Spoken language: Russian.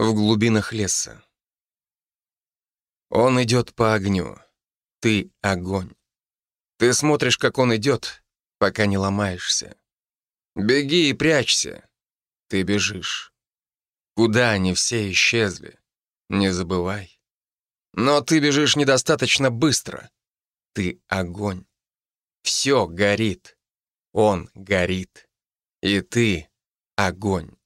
в глубинах леса. Он идет по огню. Ты — огонь. Ты смотришь, как он идет, пока не ломаешься. Беги и прячься. Ты бежишь. Куда они все исчезли? Не забывай. Но ты бежишь недостаточно быстро. Ты — огонь. Все горит. Он горит. И ты — огонь.